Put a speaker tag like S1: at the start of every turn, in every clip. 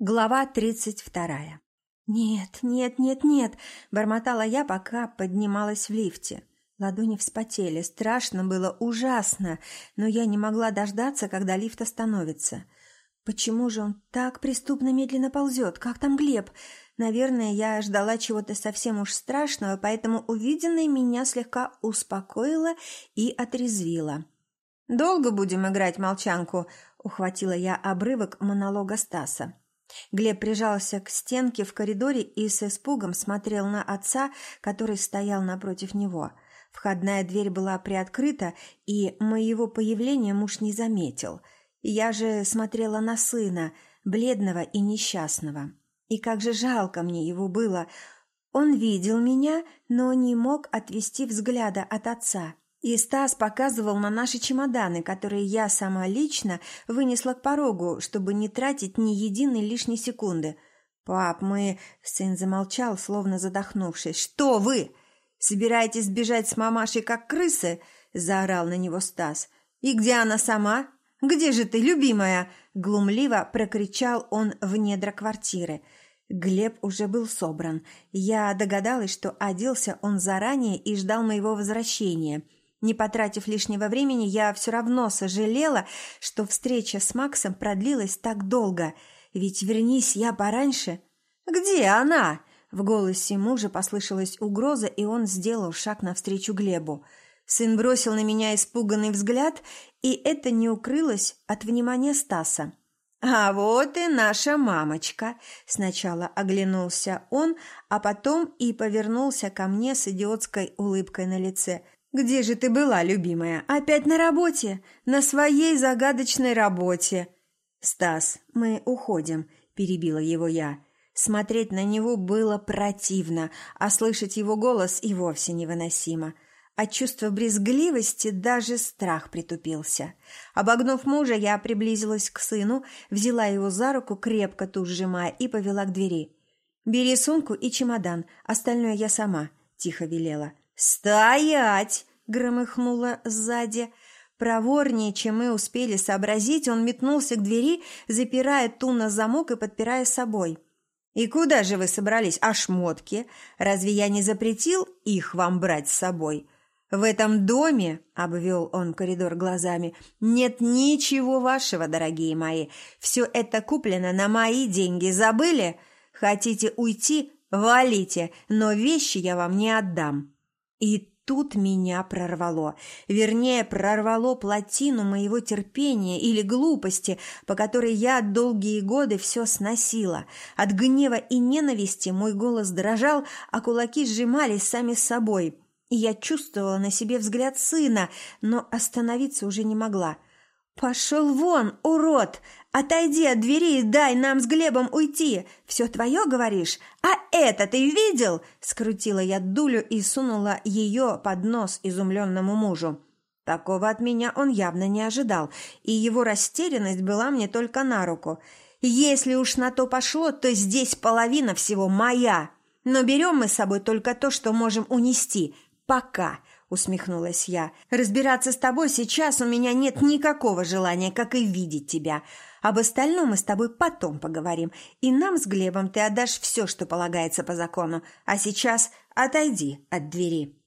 S1: Глава тридцать вторая. «Нет, нет, нет, нет!» – бормотала я, пока поднималась в лифте. Ладони вспотели, страшно было, ужасно, но я не могла дождаться, когда лифт остановится. Почему же он так преступно медленно ползет? Как там Глеб? Наверное, я ждала чего-то совсем уж страшного, поэтому увиденное меня слегка успокоило и отрезвило. «Долго будем играть молчанку?» – ухватила я обрывок монолога Стаса. Глеб прижался к стенке в коридоре и с испугом смотрел на отца, который стоял напротив него. Входная дверь была приоткрыта, и моего появления муж не заметил. Я же смотрела на сына, бледного и несчастного. И как же жалко мне его было. Он видел меня, но не мог отвести взгляда от отца. И Стас показывал на наши чемоданы, которые я сама лично вынесла к порогу, чтобы не тратить ни единой лишней секунды. «Пап, мы...» — сын замолчал, словно задохнувшись. «Что вы? Собираетесь бежать с мамашей, как крысы?» — заорал на него Стас. «И где она сама? Где же ты, любимая?» — глумливо прокричал он в недра квартиры. Глеб уже был собран. Я догадалась, что оделся он заранее и ждал моего возвращения — не потратив лишнего времени, я все равно сожалела, что встреча с Максом продлилась так долго. Ведь вернись я пораньше... «Где она?» В голосе мужа послышалась угроза, и он сделал шаг навстречу Глебу. Сын бросил на меня испуганный взгляд, и это не укрылось от внимания Стаса. «А вот и наша мамочка!» Сначала оглянулся он, а потом и повернулся ко мне с идиотской улыбкой на лице – «Где же ты была, любимая? Опять на работе? На своей загадочной работе?» «Стас, мы уходим», – перебила его я. Смотреть на него было противно, а слышать его голос и вовсе невыносимо. От чувства брезгливости даже страх притупился. Обогнув мужа, я приблизилась к сыну, взяла его за руку, крепко ту сжимая, и повела к двери. «Бери сумку и чемодан, остальное я сама», – тихо велела. «Стоять!» — громыхнуло сзади. Проворнее, чем мы успели сообразить, он метнулся к двери, запирая ту на замок и подпирая собой. «И куда же вы собрались? А шмотки? Разве я не запретил их вам брать с собой?» «В этом доме, — обвел он коридор глазами, — нет ничего вашего, дорогие мои. Все это куплено на мои деньги. Забыли? Хотите уйти? Валите, но вещи я вам не отдам». И тут меня прорвало. Вернее, прорвало плотину моего терпения или глупости, по которой я долгие годы все сносила. От гнева и ненависти мой голос дрожал, а кулаки сжимались сами собой. И я чувствовала на себе взгляд сына, но остановиться уже не могла. «Пошел вон, урод! Отойди от двери и дай нам с Глебом уйти! Все твое, говоришь? А это ты видел?» Скрутила я дулю и сунула ее под нос изумленному мужу. Такого от меня он явно не ожидал, и его растерянность была мне только на руку. «Если уж на то пошло, то здесь половина всего моя. Но берем мы с собой только то, что можем унести. Пока усмехнулась я. Разбираться с тобой сейчас у меня нет никакого желания, как и видеть тебя. Об остальном мы с тобой потом поговорим. И нам с Глебом ты отдашь все, что полагается по закону. А сейчас отойди от двери.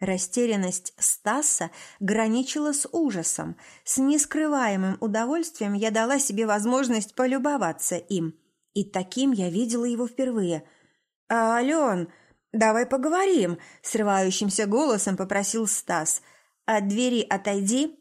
S1: Растерянность Стаса граничила с ужасом. С нескрываемым удовольствием я дала себе возможность полюбоваться им. И таким я видела его впервые. «А, Ален, «Давай поговорим», — срывающимся голосом попросил Стас. «От двери отойди».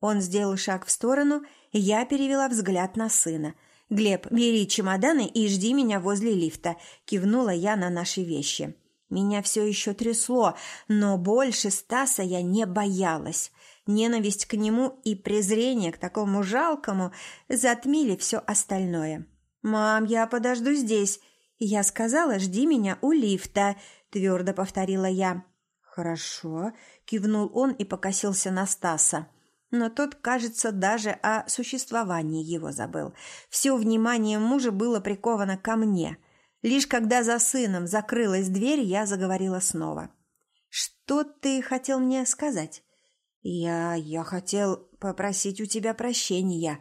S1: Он сделал шаг в сторону, и я перевела взгляд на сына. «Глеб, бери чемоданы и жди меня возле лифта», — кивнула я на наши вещи. Меня все еще трясло, но больше Стаса я не боялась. Ненависть к нему и презрение к такому жалкому затмили все остальное. «Мам, я подожду здесь», «Я сказала, жди меня у лифта», – твердо повторила я. «Хорошо», – кивнул он и покосился на Стаса. Но тот, кажется, даже о существовании его забыл. Все внимание мужа было приковано ко мне. Лишь когда за сыном закрылась дверь, я заговорила снова. «Что ты хотел мне сказать?» «Я... я хотел попросить у тебя прощения».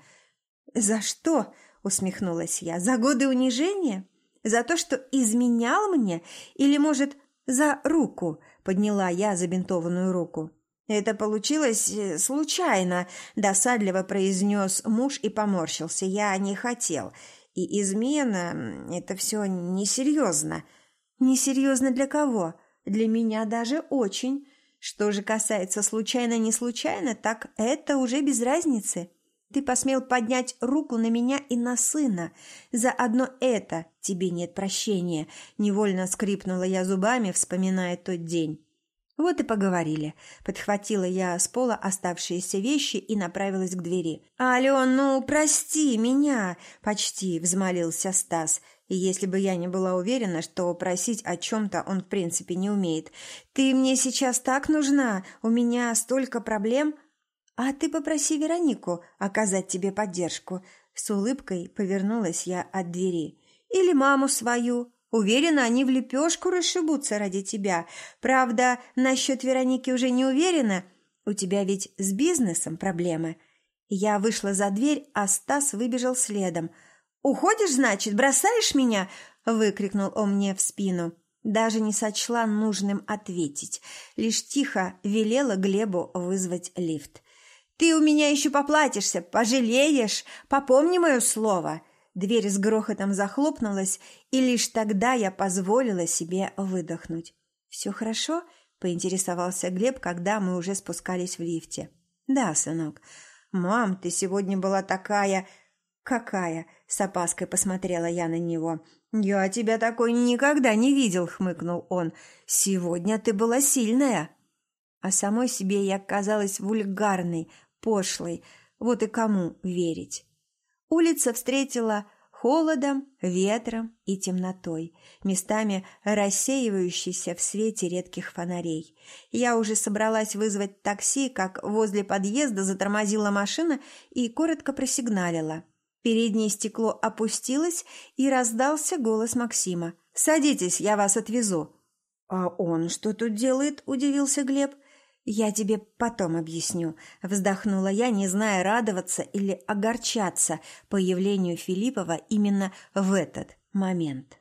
S1: «За что?» – усмехнулась я. «За годы унижения? За то, что изменял мне? Или, может, за руку?» – подняла я забинтованную руку. «Это получилось э, случайно», – досадливо произнес муж и поморщился. «Я не хотел. И измена – это все несерьезно». «Несерьезно для кого? Для меня даже очень. Что же касается случайно-не случайно, так это уже без разницы. Ты посмел поднять руку на меня и на сына. За одно это тебе нет прощения», – невольно скрипнула я зубами, вспоминая тот день. Вот и поговорили. Подхватила я с пола оставшиеся вещи и направилась к двери. «Ален, ну, прости меня!» – почти взмолился Стас. И если бы я не была уверена, что просить о чем-то он в принципе не умеет. «Ты мне сейчас так нужна! У меня столько проблем!» «А ты попроси Веронику оказать тебе поддержку». С улыбкой повернулась я от двери. «Или маму свою!» Уверена, они в лепешку расшибутся ради тебя. Правда, насчет Вероники уже не уверена. У тебя ведь с бизнесом проблемы. Я вышла за дверь, а Стас выбежал следом. «Уходишь, значит? Бросаешь меня?» – выкрикнул он мне в спину. Даже не сочла нужным ответить. Лишь тихо велела Глебу вызвать лифт. «Ты у меня еще поплатишься, пожалеешь, попомни мое слово!» Дверь с грохотом захлопнулась, и лишь тогда я позволила себе выдохнуть. «Все хорошо?» – поинтересовался Глеб, когда мы уже спускались в лифте. «Да, сынок. Мам, ты сегодня была такая...» «Какая?» – с опаской посмотрела я на него. «Я тебя такой никогда не видел», – хмыкнул он. «Сегодня ты была сильная». А самой себе я казалась вульгарной, пошлой. Вот и кому верить. Улица встретила холодом, ветром и темнотой, местами рассеивающейся в свете редких фонарей. Я уже собралась вызвать такси, как возле подъезда затормозила машина и коротко просигналила. Переднее стекло опустилось, и раздался голос Максима. «Садитесь, я вас отвезу». «А он что тут делает?» – удивился Глеб. «Я тебе потом объясню», – вздохнула я, не зная, радоваться или огорчаться появлению Филиппова именно в этот момент.